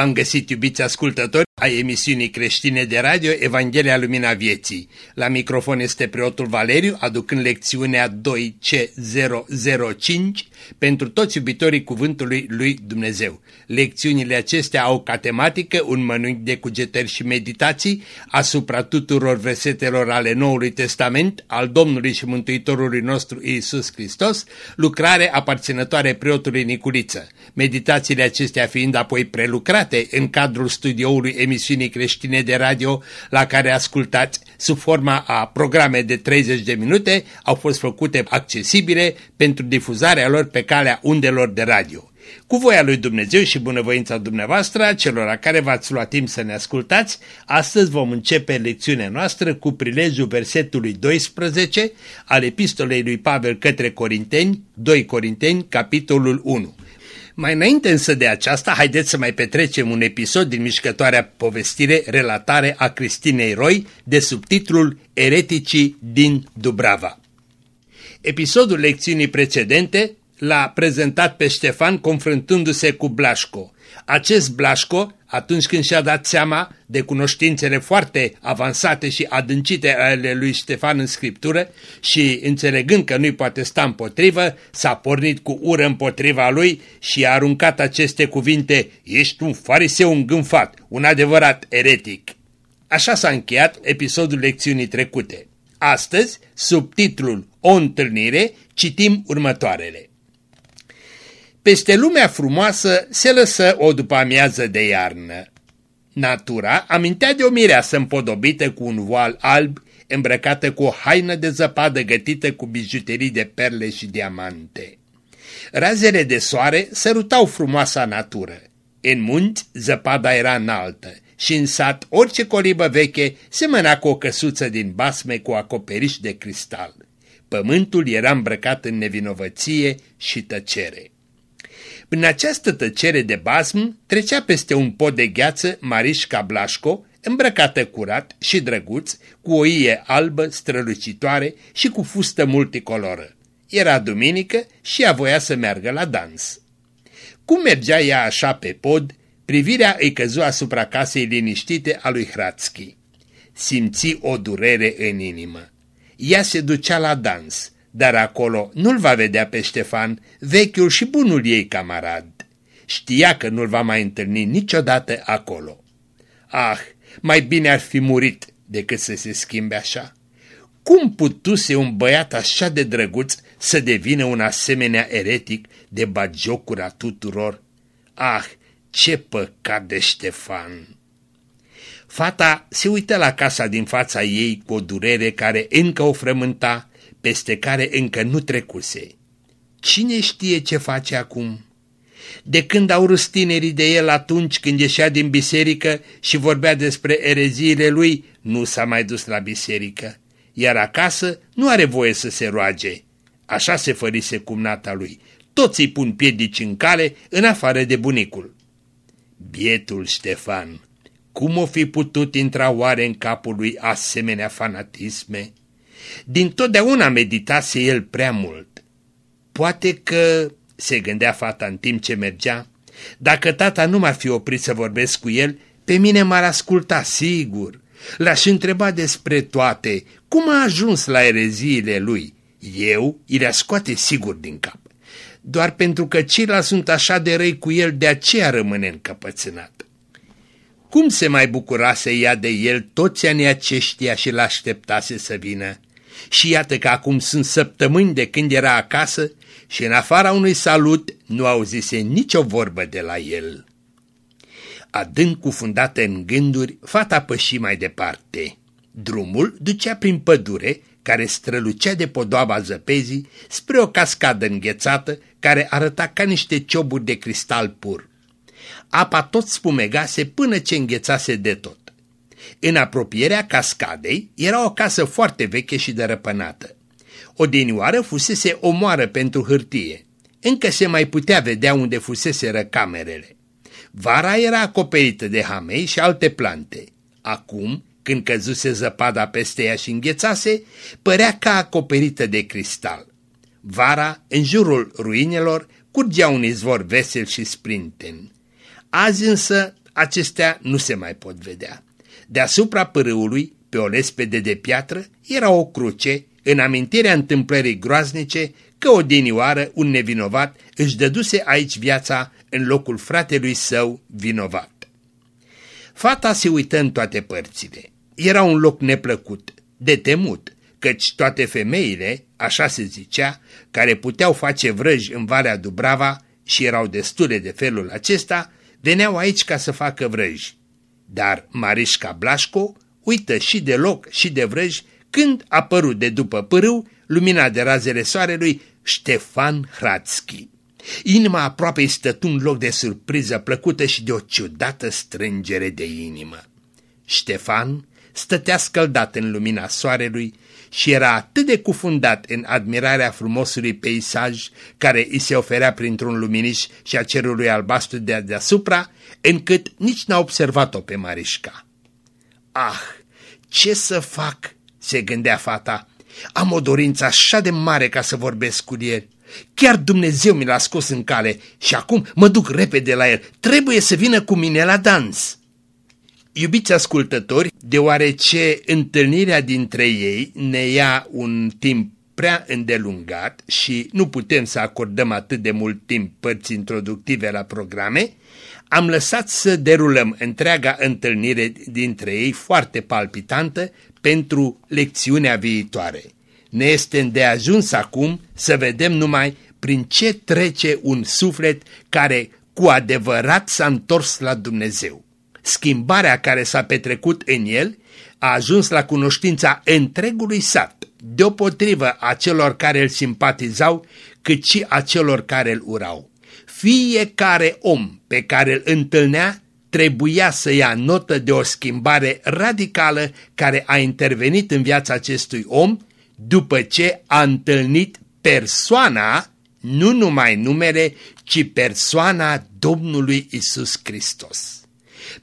Bine v-am găsit, iubiți ascultători, a emisiunii creștine de radio Evanghelia Lumina Vieții. La microfon este preotul Valeriu, aducând lecțiunea 2C005 pentru toți iubitorii Cuvântului Lui Dumnezeu. Lecțiunile acestea au ca tematică un mănânc de cugetări și meditații asupra tuturor versetelor ale Noului Testament al Domnului și Mântuitorului nostru Iisus Hristos, lucrare aparținătoare preotului Niculiță. Meditațiile acestea fiind apoi prelucrate în cadrul studioului emisiunii creștine de radio la care ascultați sub forma a programe de 30 de minute, au fost făcute accesibile pentru difuzarea lor pe calea undelor de radio. Cu voia lui Dumnezeu și bunăvoința dumneavoastră, celor care v-ați luat timp să ne ascultați, astăzi vom începe lecțiunea noastră cu prilejul versetului 12 al epistolei lui Pavel către Corinteni, 2 Corinteni, capitolul 1. Mai înainte însă de aceasta, haideți să mai petrecem un episod din mișcătoarea povestire relatare a Cristinei Roy de subtitlul Ereticii din Dubrava. Episodul lecțiunii precedente l-a prezentat pe Ștefan confruntându-se cu Blașco. Acest Blașco, atunci când și-a dat seama de cunoștințele foarte avansate și adâncite ale lui Ștefan în scriptură și înțelegând că nu-i poate sta împotrivă, s-a pornit cu ură împotriva lui și a aruncat aceste cuvinte, ești un fariseu îngânfat, un adevărat eretic. Așa s-a încheiat episodul lecțiunii trecute. Astăzi, sub titlul O întâlnire, citim următoarele. Peste lumea frumoasă se lăsă o după amiază de iarnă. Natura amintea de o mireasă împodobită cu un voal alb, îmbrăcată cu o haină de zăpadă gătită cu bijuterii de perle și diamante. Razele de soare sărutau frumoasa natură. În munți zăpada era înaltă și în sat orice colibă veche semăna cu o căsuță din basme cu acoperiș de cristal. Pământul era îmbrăcat în nevinovăție și tăcere. În această tăcere de basm trecea peste un pod de gheață Marișca Blașco, îmbrăcată curat și drăguț, cu o ie albă strălucitoare și cu fustă multicoloră. Era duminică și ea voia să meargă la dans. Cum mergea ea așa pe pod, privirea îi căzu asupra casei liniștite a lui Hrațchi. Simți o durere în inimă. Ea se ducea la dans, dar acolo nu-l va vedea pe Ștefan, vechiul și bunul ei camarad. Știa că nu-l va mai întâlni niciodată acolo. Ah, mai bine ar fi murit decât să se schimbe așa. Cum putuse un băiat așa de drăguț să devină un asemenea eretic de bagiocura tuturor? Ah, ce păcat de Ștefan! Fata se uită la casa din fața ei cu o durere care încă o frământa peste care încă nu trecuse. Cine știe ce face acum? De când au râs tinerii de el atunci când ieșea din biserică și vorbea despre ereziile lui, nu s-a mai dus la biserică, iar acasă nu are voie să se roage. Așa se fărise cumnata lui. Toți îi pun piedici în cale, în afară de bunicul. Bietul Ștefan, cum o fi putut intra oare în capul lui asemenea fanatisme? Din totdeauna meditase el prea mult. Poate că, se gândea fata în timp ce mergea, dacă tata nu m-ar fi oprit să vorbesc cu el, pe mine m-ar asculta sigur. L-aș întreba despre toate, cum a ajuns la ereziile lui. Eu îi le scoate sigur din cap. Doar pentru că ceilalți sunt așa de răi cu el, de aceea rămâne încăpățânat. Cum se mai bucura să ia de el toți anii aceștia și l-așteptase să vină? Și iată că acum sunt săptămâni de când era acasă și în afara unui salut nu auzise nicio vorbă de la el. Adânc cufundată în gânduri, fata păși mai departe. Drumul ducea prin pădure, care strălucea de podoaba zăpezii, spre o cascadă înghețată, care arăta ca niște cioburi de cristal pur. Apa tot spumegase până ce înghețase de tot. În apropierea cascadei era o casă foarte veche și dărăpânată. Odinioară fusese o moară pentru hârtie. Încă se mai putea vedea unde fusese camerele. Vara era acoperită de hamei și alte plante. Acum, când căzuse zăpada peste ea și înghețase, părea ca acoperită de cristal. Vara, în jurul ruinelor, curgea un izvor vesel și sprinten. Azi însă acestea nu se mai pot vedea. Deasupra pârâului, pe o lespede de piatră, era o cruce, în amintirea întâmplării groaznice că odinioară un nevinovat își dăduse aici viața în locul fratelui său vinovat. Fata se uită în toate părțile. Era un loc neplăcut, de temut, căci toate femeile, așa se zicea, care puteau face vrăji în Valea Dubrava și erau destule de felul acesta, veneau aici ca să facă vrăji. Dar Marișca Blașco uită și de loc și de vrăji când a apărut de după pârâu, lumina de razele soarelui, Ștefan Hradski. Inima aproape îi stătu un loc de surpriză plăcută și de o ciudată strângere de inimă. Ștefan stătea scăldat în lumina soarelui și era atât de cufundat în admirarea frumosului peisaj care îi se oferea printr-un luminiș și a cerului albastru de deasupra, încât nici n-a observat-o pe Marișca. Ah, ce să fac?" se gândea fata. Am o dorință așa de mare ca să vorbesc cu el. Chiar Dumnezeu mi l-a scos în cale și acum mă duc repede la el. Trebuie să vină cu mine la dans. Iubiți ascultători, deoarece întâlnirea dintre ei ne ia un timp prea îndelungat și nu putem să acordăm atât de mult timp părți introductive la programe, am lăsat să derulăm întreaga întâlnire dintre ei foarte palpitantă pentru lecțiunea viitoare. Ne este îndeajuns acum să vedem numai prin ce trece un suflet care cu adevărat s-a întors la Dumnezeu. Schimbarea care s-a petrecut în el a ajuns la cunoștința întregului sat, deopotrivă a celor care îl simpatizau, cât și a celor care îl urau. Fiecare om pe care îl întâlnea trebuia să ia notă de o schimbare radicală care a intervenit în viața acestui om după ce a întâlnit persoana, nu numai numele, ci persoana Domnului Isus Hristos.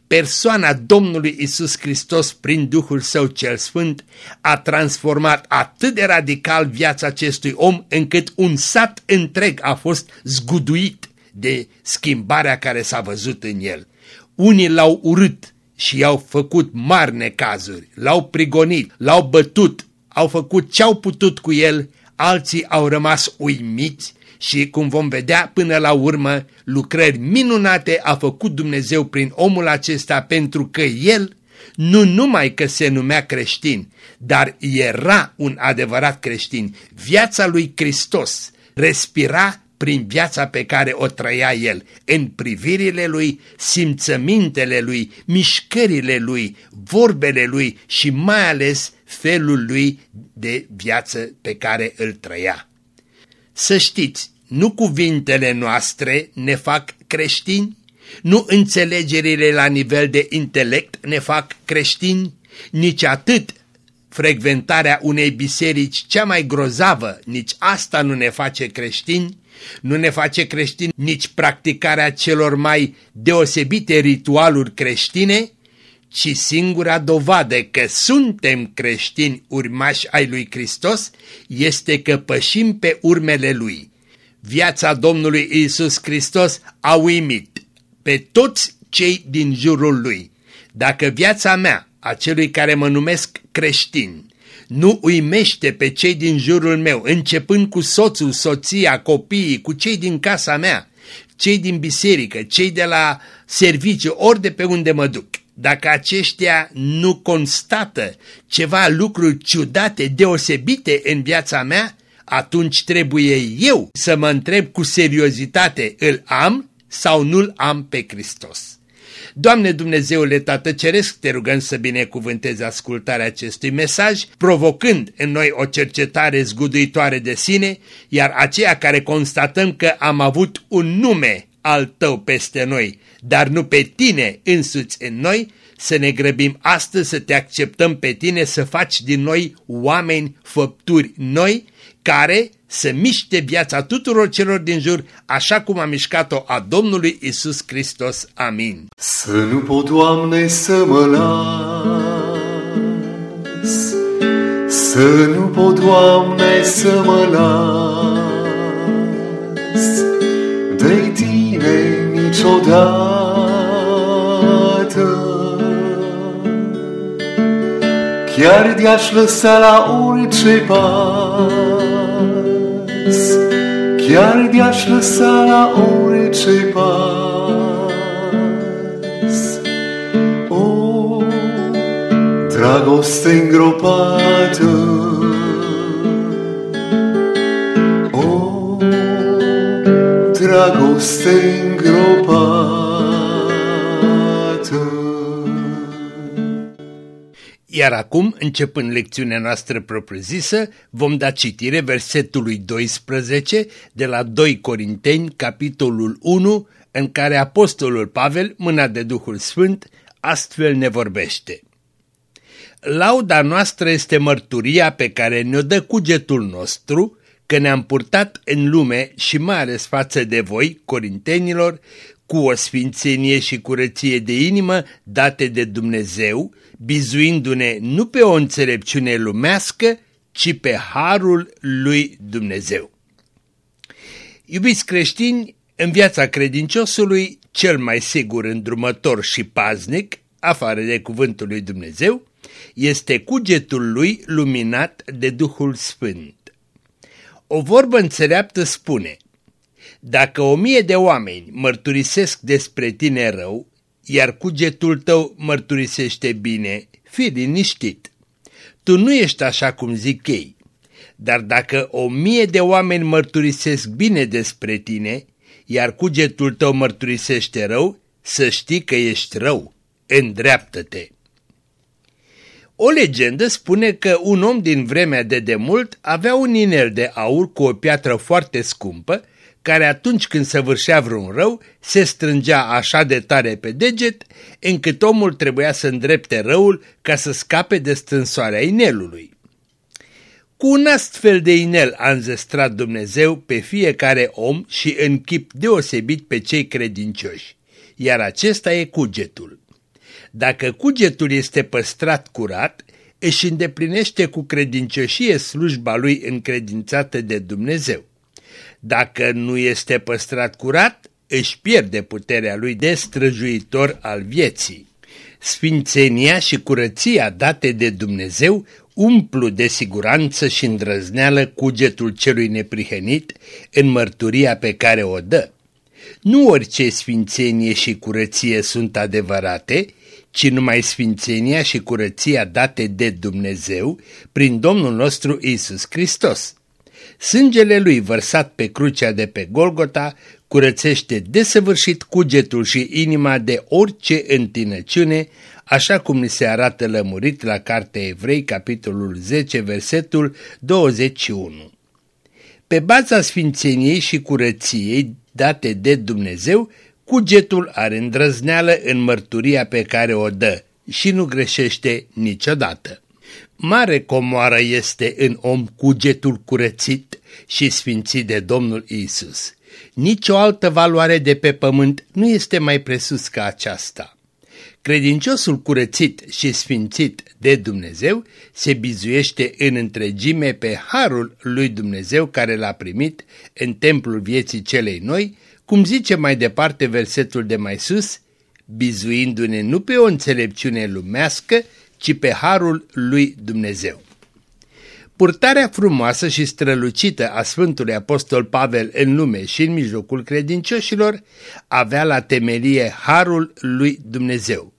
Persoana Domnului Isus Hristos prin Duhul Său cel Sfânt a transformat atât de radical viața acestui om încât un sat întreg a fost zguduit de schimbarea care s-a văzut în el. Unii l-au urât și i-au făcut mari necazuri, l-au prigonit, l-au bătut, au făcut ce-au putut cu el, alții au rămas uimiți și, cum vom vedea până la urmă, lucrări minunate a făcut Dumnezeu prin omul acesta pentru că el nu numai că se numea creștin, dar era un adevărat creștin. Viața lui Hristos respira prin viața pe care o trăia el, în privirile lui, simțămintele lui, mișcările lui, vorbele lui și mai ales felul lui de viață pe care îl trăia. Să știți, nu cuvintele noastre ne fac creștini, nu înțelegerile la nivel de intelect ne fac creștini, nici atât frecventarea unei biserici cea mai grozavă, nici asta nu ne face creștini, nu ne face creștini nici practicarea celor mai deosebite ritualuri creștine, ci singura dovadă că suntem creștini urmași ai lui Hristos este că pășim pe urmele lui. Viața Domnului Isus Hristos a uimit pe toți cei din jurul lui. Dacă viața mea, a celui care mă numesc creștin, nu uimește pe cei din jurul meu, începând cu soțul, soția, copiii, cu cei din casa mea, cei din biserică, cei de la serviciu, ori de pe unde mă duc. Dacă aceștia nu constată ceva lucruri ciudate, deosebite în viața mea, atunci trebuie eu să mă întreb cu seriozitate, îl am sau nu-l am pe Hristos. Doamne Dumnezeule Tată Ceresc, te rugăm să binecuvântezi ascultarea acestui mesaj, provocând în noi o cercetare zguduitoare de sine, iar aceia care constatăm că am avut un nume al tău peste noi, dar nu pe tine însuți în noi, să ne grăbim astăzi să te acceptăm pe tine, să faci din noi oameni făpturi noi, care să miște viața tuturor celor din jur, așa cum a mișcat-o a Domnului Isus Hristos. Amin. Să nu pot, Doamne, să mă las, să nu pot, Doamne, să mă las, de Tine niciodată. Chiar de-aș lăsa la orice pas, chiar de-aș lăsa la orice pas. O, dragoste îngropată, o, dragoste îngropată, Iar acum, începând lecțiunea noastră propriu-zisă, vom da citire versetului 12 de la 2 Corinteni, capitolul 1, în care Apostolul Pavel, mâna de Duhul Sfânt, astfel ne vorbește. Lauda noastră este mărturia pe care ne-o dă cugetul nostru, că ne-am purtat în lume și mai ales față de voi, corintenilor, cu o sfințenie și curăție de inimă date de Dumnezeu, bizuindu-ne nu pe o înțelepciune lumească, ci pe harul lui Dumnezeu. Iubiți creștini, în viața credinciosului, cel mai sigur îndrumător și paznic, afară de cuvântul lui Dumnezeu, este cugetul lui luminat de Duhul Sfânt. O vorbă înțeleaptă spune, dacă o mie de oameni mărturisesc despre tine rău, iar cugetul tău mărturisește bine, fii liniștit. Tu nu ești așa cum zic ei, dar dacă o mie de oameni mărturisesc bine despre tine, iar cugetul tău mărturisește rău, să știi că ești rău, îndreaptă-te. O legendă spune că un om din vremea de demult avea un inel de aur cu o piatră foarte scumpă care atunci când săvârșea vreun rău, se strângea așa de tare pe deget, încât omul trebuia să îndrepte răul ca să scape de strânsoarea inelului. Cu un astfel de inel a înzestrat Dumnezeu pe fiecare om și în chip deosebit pe cei credincioși, iar acesta e cugetul. Dacă cugetul este păstrat curat, își îndeplinește cu credincioșie slujba lui încredințată de Dumnezeu. Dacă nu este păstrat curat, își pierde puterea lui de străjuitor al vieții. Sfințenia și curăția date de Dumnezeu umplu de siguranță și îndrăzneală cugetul celui neprihănit în mărturia pe care o dă. Nu orice sfințenie și curăție sunt adevărate, ci numai sfințenia și curăția date de Dumnezeu prin Domnul nostru Isus Hristos. Sângele lui vărsat pe crucea de pe Golgota curățește desăvârșit cugetul și inima de orice întinăciune, așa cum ni se arată lămurit la Cartea Evrei, capitolul 10, versetul 21. Pe baza sfințeniei și curăției date de Dumnezeu, cugetul are îndrăzneală în mărturia pe care o dă și nu greșește niciodată. Mare comoară este în om cugetul curățit și sfințit de Domnul Isus. Nici o altă valoare de pe pământ nu este mai presus ca aceasta. Credinciosul curățit și sfințit de Dumnezeu se bizuiește în întregime pe harul lui Dumnezeu care l-a primit în templul vieții celei noi, cum zice mai departe versetul de mai sus, bizuindu-ne nu pe o înțelepciune lumească, ci pe harul lui Dumnezeu. Purtarea frumoasă și strălucită a Sfântului Apostol Pavel în lume și în mijlocul credincioșilor avea la temelie harul lui Dumnezeu.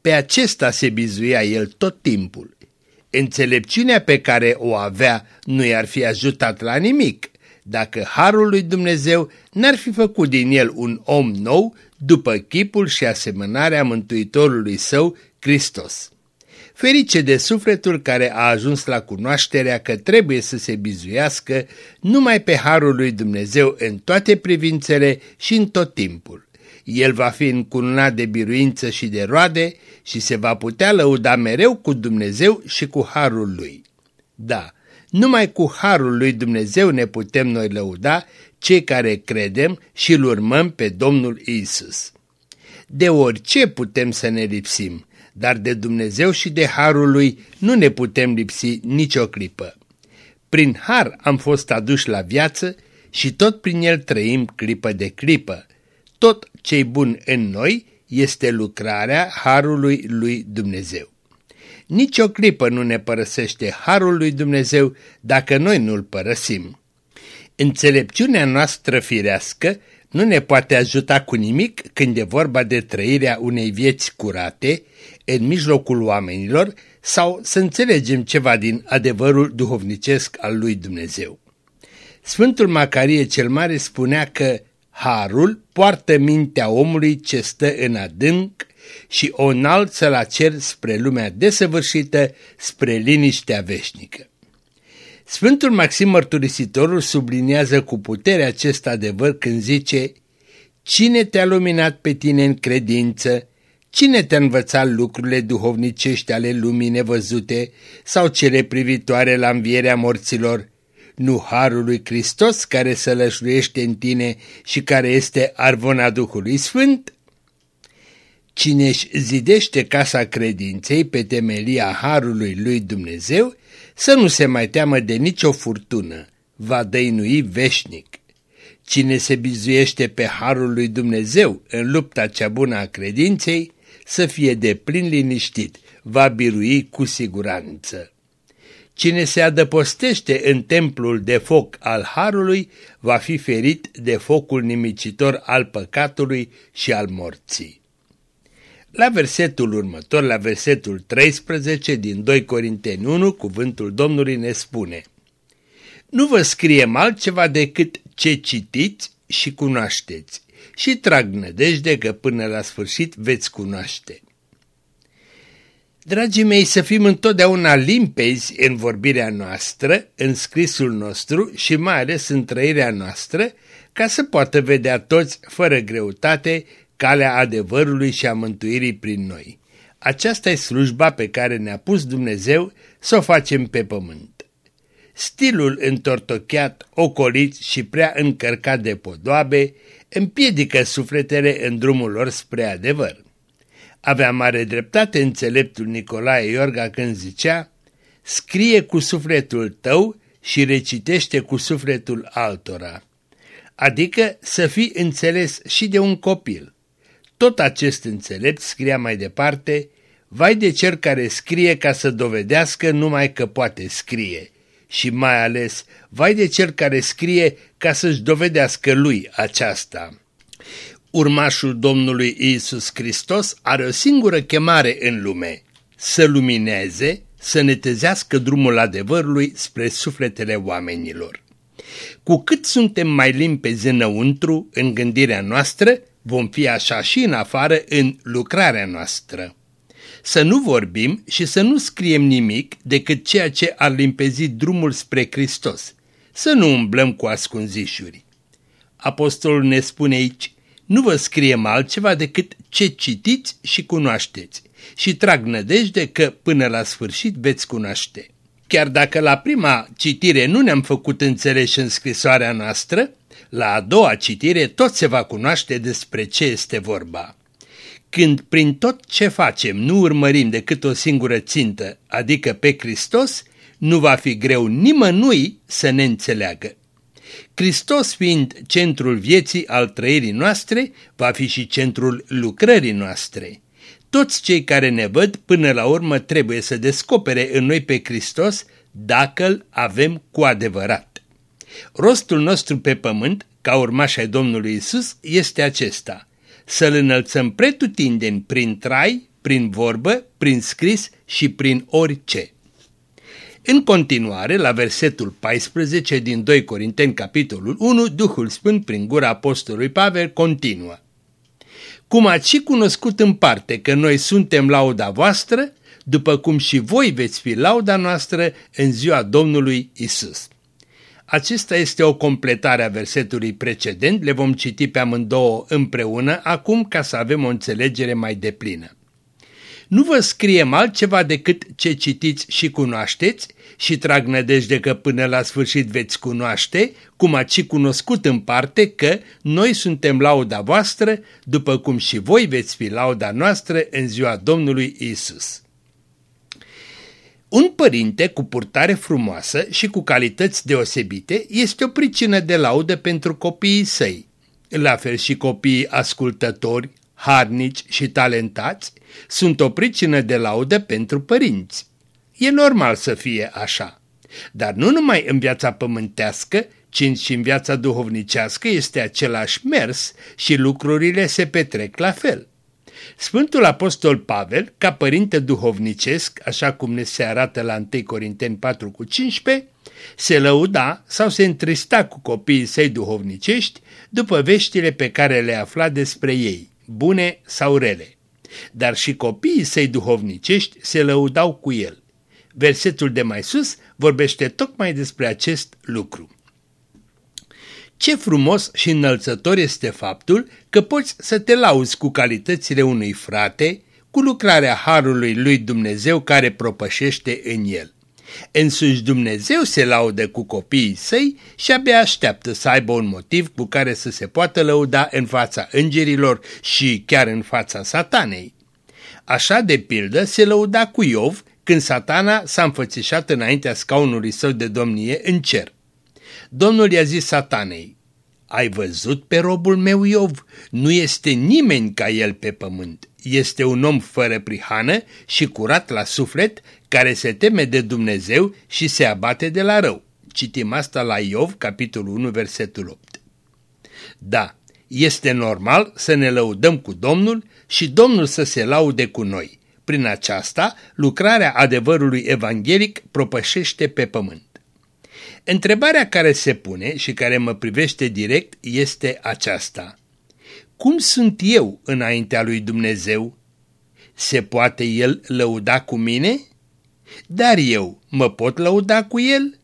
Pe acesta se bizuia el tot timpul. Înțelepciunea pe care o avea nu i-ar fi ajutat la nimic, dacă harul lui Dumnezeu n-ar fi făcut din el un om nou după chipul și asemănarea Mântuitorului său, Hristos. Ferice de sufletul care a ajuns la cunoașterea că trebuie să se bizuiască numai pe Harul lui Dumnezeu în toate privințele și în tot timpul. El va fi încununat de biruință și de roade și se va putea lăuda mereu cu Dumnezeu și cu Harul lui. Da, numai cu Harul lui Dumnezeu ne putem noi lăuda, cei care credem și îl urmăm pe Domnul Isus. De orice putem să ne lipsim, dar de Dumnezeu și de Harul Lui nu ne putem lipsi nicio clipă. Prin Har am fost aduși la viață și tot prin El trăim clipă de clipă. Tot ce bun în noi este lucrarea Harului lui Dumnezeu. Nici o clipă nu ne părăsește harul lui Dumnezeu dacă noi nu-l părăsim. Înțelepciunea noastră firească nu ne poate ajuta cu nimic când e vorba de trăirea unei vieți curate în mijlocul oamenilor sau să înțelegem ceva din adevărul duhovnicesc al lui Dumnezeu. Sfântul Macarie cel Mare spunea că harul poartă mintea omului ce stă în adânc și o înalță la cer spre lumea desăvârșită, spre liniștea veșnică. Sfântul Maxim Mărturisitorul subliniază cu putere acest adevăr când zice Cine te-a luminat pe tine în credință? Cine te-a învățat lucrurile duhovnicești ale lumii nevăzute sau cele privitoare la învierea morților? Nu Harul lui Hristos care să lășluiește în tine și care este arvona Duhului Sfânt? Cine își zidește casa credinței pe temelia Harului lui Dumnezeu, să nu se mai teamă de nicio furtună, va dăinui veșnic. Cine se bizuiește pe Harul lui Dumnezeu în lupta cea bună a credinței, să fie de plin liniștit, va birui cu siguranță. Cine se adăpostește în templul de foc al Harului va fi ferit de focul nimicitor al păcatului și al morții. La versetul următor, la versetul 13 din 2 Corinteni 1, cuvântul Domnului ne spune Nu vă scriem altceva decât ce citiți și cunoașteți și trag nădejde că până la sfârșit veți cunoaște. Dragii mei, să fim întotdeauna limpezi în vorbirea noastră, în scrisul nostru și mai ales în trăirea noastră, ca să poată vedea toți, fără greutate, calea adevărului și a mântuirii prin noi. Aceasta e slujba pe care ne-a pus Dumnezeu să o facem pe pământ. Stilul întortocheat, ocolit și prea încărcat de podoabe împiedică sufletele în drumul lor spre adevăr. Avea mare dreptate înțeleptul Nicolae Iorga când zicea, scrie cu sufletul tău și recitește cu sufletul altora, adică să fii înțeles și de un copil. Tot acest înțelept scria mai departe, vai de cel care scrie ca să dovedească numai că poate scrie și mai ales, vai de cel care scrie ca să-și dovedească lui aceasta. Urmașul Domnului Isus Hristos are o singură chemare în lume, să lumineze, să netezească drumul adevărului spre sufletele oamenilor. Cu cât suntem mai limpezi înăuntru, în gândirea noastră, vom fi așa și în afară în lucrarea noastră. Să nu vorbim și să nu scriem nimic decât ceea ce ar limpezi drumul spre Hristos. Să nu umblăm cu ascunzișuri. Apostolul ne spune aici, nu vă scriem altceva decât ce citiți și cunoașteți și trag nădejde că până la sfârșit veți cunoaște. Chiar dacă la prima citire nu ne-am făcut înțeleși în scrisoarea noastră, la a doua citire tot se va cunoaște despre ce este vorba. Când prin tot ce facem nu urmărim decât o singură țintă, adică pe Hristos, nu va fi greu nimănui să ne înțeleagă. Hristos fiind centrul vieții al trăirii noastre, va fi și centrul lucrării noastre. Toți cei care ne văd până la urmă trebuie să descopere în noi pe Hristos dacă îl avem cu adevărat. Rostul nostru pe pământ, ca urmaș ai Domnului Isus, este acesta, să-L înălțăm pretutindeni prin trai, prin vorbă, prin scris și prin orice. În continuare, la versetul 14 din 2 Corinteni, capitolul 1, Duhul Sfânt prin gura apostolului Pavel continuă. Cum ați și cunoscut în parte că noi suntem lauda voastră, după cum și voi veți fi lauda noastră în ziua Domnului Isus. Acesta este o completare a versetului precedent, le vom citi pe amândouă împreună acum ca să avem o înțelegere mai deplină. Nu vă scriem altceva decât ce citiți și cunoașteți și trag nădejde că până la sfârșit veți cunoaște, cum ați și cunoscut în parte că noi suntem lauda voastră, după cum și voi veți fi lauda noastră în ziua Domnului Isus. Un părinte cu purtare frumoasă și cu calități deosebite este o pricină de laudă pentru copiii săi. La fel și copiii ascultători, harnici și talentați sunt o pricină de laudă pentru părinți. E normal să fie așa. Dar nu numai în viața pământească, ci și în viața duhovnicească este același mers și lucrurile se petrec la fel. Sfântul Apostol Pavel, ca părinte duhovnicesc, așa cum ne se arată la 1 Corinteni 4 cu 15, se lăuda sau se întrista cu copiii săi duhovnicești după veștile pe care le afla despre ei, bune sau rele. Dar și copiii săi duhovnicești se lăudau cu el. Versetul de mai sus vorbește tocmai despre acest lucru. Ce frumos și înălțător este faptul că poți să te lauzi cu calitățile unui frate, cu lucrarea Harului lui Dumnezeu care propășește în el. Însuși Dumnezeu se laudă cu copiii săi și abia așteaptă să aibă un motiv cu care să se poată lăuda în fața îngerilor și chiar în fața satanei. Așa de pildă se lăuda cu Iov când satana s-a înfățișat înaintea scaunului său de domnie în cer. Domnul i-a zis satanei, ai văzut pe robul meu Iov? Nu este nimeni ca el pe pământ. Este un om fără prihană și curat la suflet, care se teme de Dumnezeu și se abate de la rău. Citim asta la Iov, capitolul 1, versetul 8. Da, este normal să ne lăudăm cu Domnul și Domnul să se laude cu noi. Prin aceasta, lucrarea adevărului evanghelic propășește pe pământ. Întrebarea care se pune și care mă privește direct este aceasta. Cum sunt eu înaintea lui Dumnezeu? Se poate El lăuda cu mine? Dar eu mă pot lăuda cu El?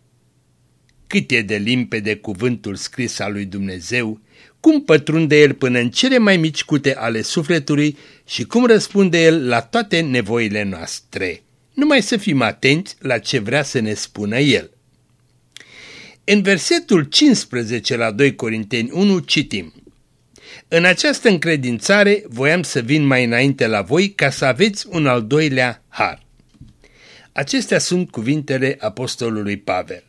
Cât e de limpede cuvântul scris al lui Dumnezeu, cum pătrunde El până în cele mai mici cute ale sufletului și cum răspunde El la toate nevoile noastre. Numai să fim atenți la ce vrea să ne spună El. În versetul 15 la 2 Corinteni 1 citim În această încredințare voiam să vin mai înainte la voi ca să aveți un al doilea har. Acestea sunt cuvintele apostolului Pavel.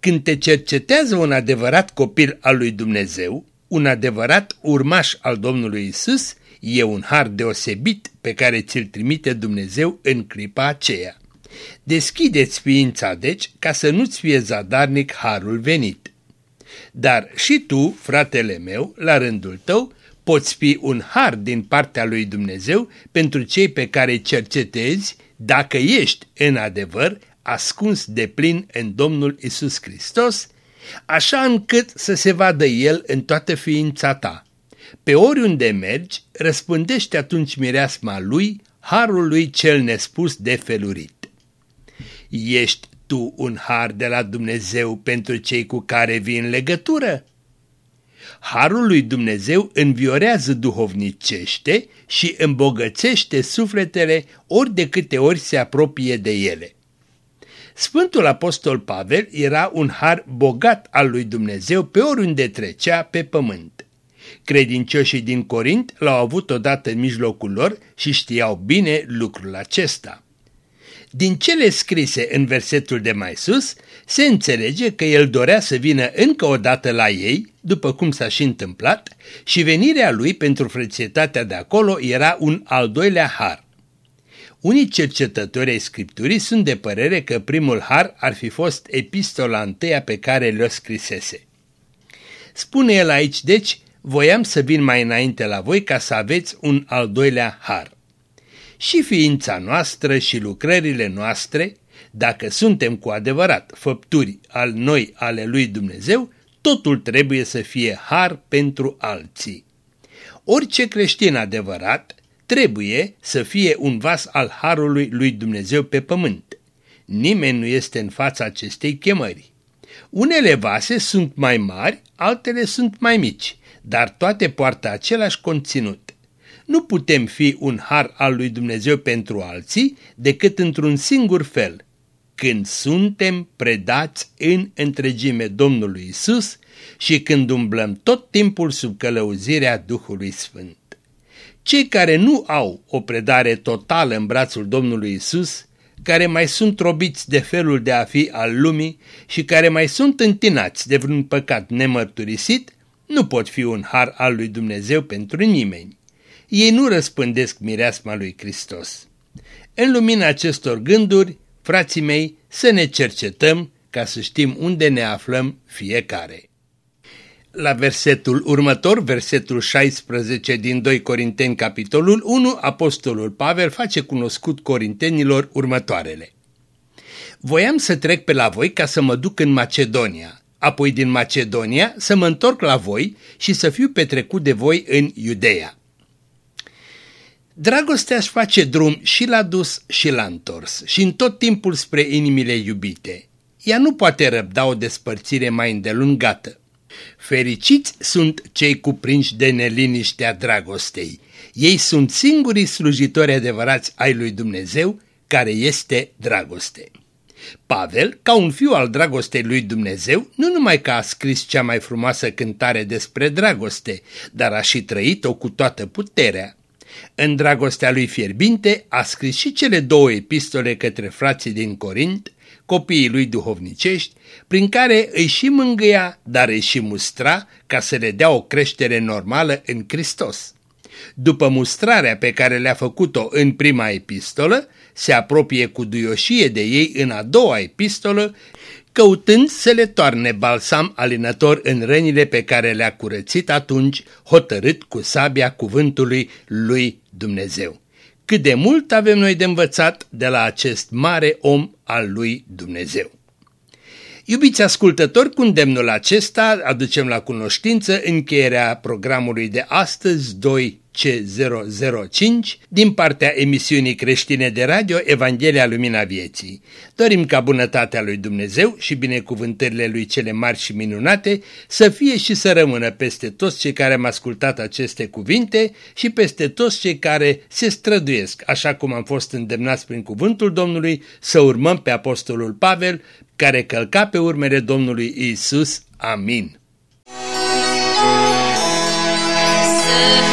Când te cercetează un adevărat copil al lui Dumnezeu, un adevărat urmaș al Domnului Isus, e un har deosebit pe care ți-l trimite Dumnezeu în clipa aceea. Deschideți ființa, deci, ca să nu-ți fie zadarnic harul venit. Dar și tu, fratele meu, la rândul tău, poți fi un har din partea lui Dumnezeu pentru cei pe care îi cercetezi dacă ești, în adevăr, ascuns de plin în Domnul Isus Hristos, așa încât să se vadă El în toată ființa ta. Pe oriunde mergi, răspândește atunci mireasma Lui, harul Lui cel nespus de felurit. Ești tu un har de la Dumnezeu pentru cei cu care vii în legătură? Harul lui Dumnezeu înviorează duhovnicește și îmbogățește sufletele ori de câte ori se apropie de ele. Sfântul Apostol Pavel era un har bogat al lui Dumnezeu pe oriunde trecea pe pământ. Credincioșii din Corint l-au avut odată în mijlocul lor și știau bine lucrul acesta. Din cele scrise în versetul de mai sus, se înțelege că el dorea să vină încă o dată la ei, după cum s-a și întâmplat, și venirea lui pentru frățietatea de acolo era un al doilea har. Unii cercetători ai Scripturii sunt de părere că primul har ar fi fost epistola întâia pe care le-o scrisese. Spune el aici, deci, voiam să vin mai înainte la voi ca să aveți un al doilea har și ființa noastră și lucrările noastre, dacă suntem cu adevărat făpturi al noi ale lui Dumnezeu, totul trebuie să fie har pentru alții. Orice creștin adevărat trebuie să fie un vas al harului lui Dumnezeu pe pământ. Nimeni nu este în fața acestei chemări. Unele vase sunt mai mari, altele sunt mai mici, dar toate poartă același conținut. Nu putem fi un har al lui Dumnezeu pentru alții decât într-un singur fel, când suntem predați în întregime Domnului Isus și când umblăm tot timpul sub călăuzirea Duhului Sfânt. Cei care nu au o predare totală în brațul Domnului Isus, care mai sunt robiți de felul de a fi al lumii și care mai sunt întinați de vreun păcat nemărturisit, nu pot fi un har al lui Dumnezeu pentru nimeni. Ei nu răspândesc mireasma lui Hristos. În lumina acestor gânduri, frații mei, să ne cercetăm ca să știm unde ne aflăm fiecare. La versetul următor, versetul 16 din 2 Corinteni, capitolul 1, apostolul Pavel face cunoscut corintenilor următoarele. Voiam să trec pe la voi ca să mă duc în Macedonia, apoi din Macedonia să mă întorc la voi și să fiu petrecut de voi în Iudeea. Dragostea își face drum și la dus și la întors și în tot timpul spre inimile iubite. Ea nu poate răbda o despărțire mai îndelungată. Fericiți sunt cei cuprinși de neliniștea dragostei. Ei sunt singurii slujitori adevărați ai lui Dumnezeu, care este dragoste. Pavel, ca un fiu al dragostei lui Dumnezeu, nu numai că a scris cea mai frumoasă cântare despre dragoste, dar a și trăit-o cu toată puterea. În dragostea lui fierbinte a scris și cele două epistole către frații din Corint, copiii lui duhovnicești, prin care îi și mângâia, dar îi și mustra ca să le dea o creștere normală în Hristos. După mustrarea pe care le-a făcut-o în prima epistolă, se apropie cu duioșie de ei în a doua epistolă, căutând să le toarne balsam alinător în rănile pe care le-a curățit atunci, hotărât cu sabia cuvântului lui Dumnezeu. Cât de mult avem noi de învățat de la acest mare om al lui Dumnezeu. Iubiți ascultători, cu îndemnul acesta aducem la cunoștință încheierea programului de astăzi, 2 C005 din partea emisiunii creștine de radio Evanghelia Lumina Vieții. Dorim ca bunătatea lui Dumnezeu și binecuvântările lui cele mari și minunate să fie și să rămână peste toți cei care am ascultat aceste cuvinte și peste toți cei care se străduiesc, așa cum am fost îndemnați prin cuvântul Domnului, să urmăm pe Apostolul Pavel, care călca pe urmele Domnului Isus. Amin. Să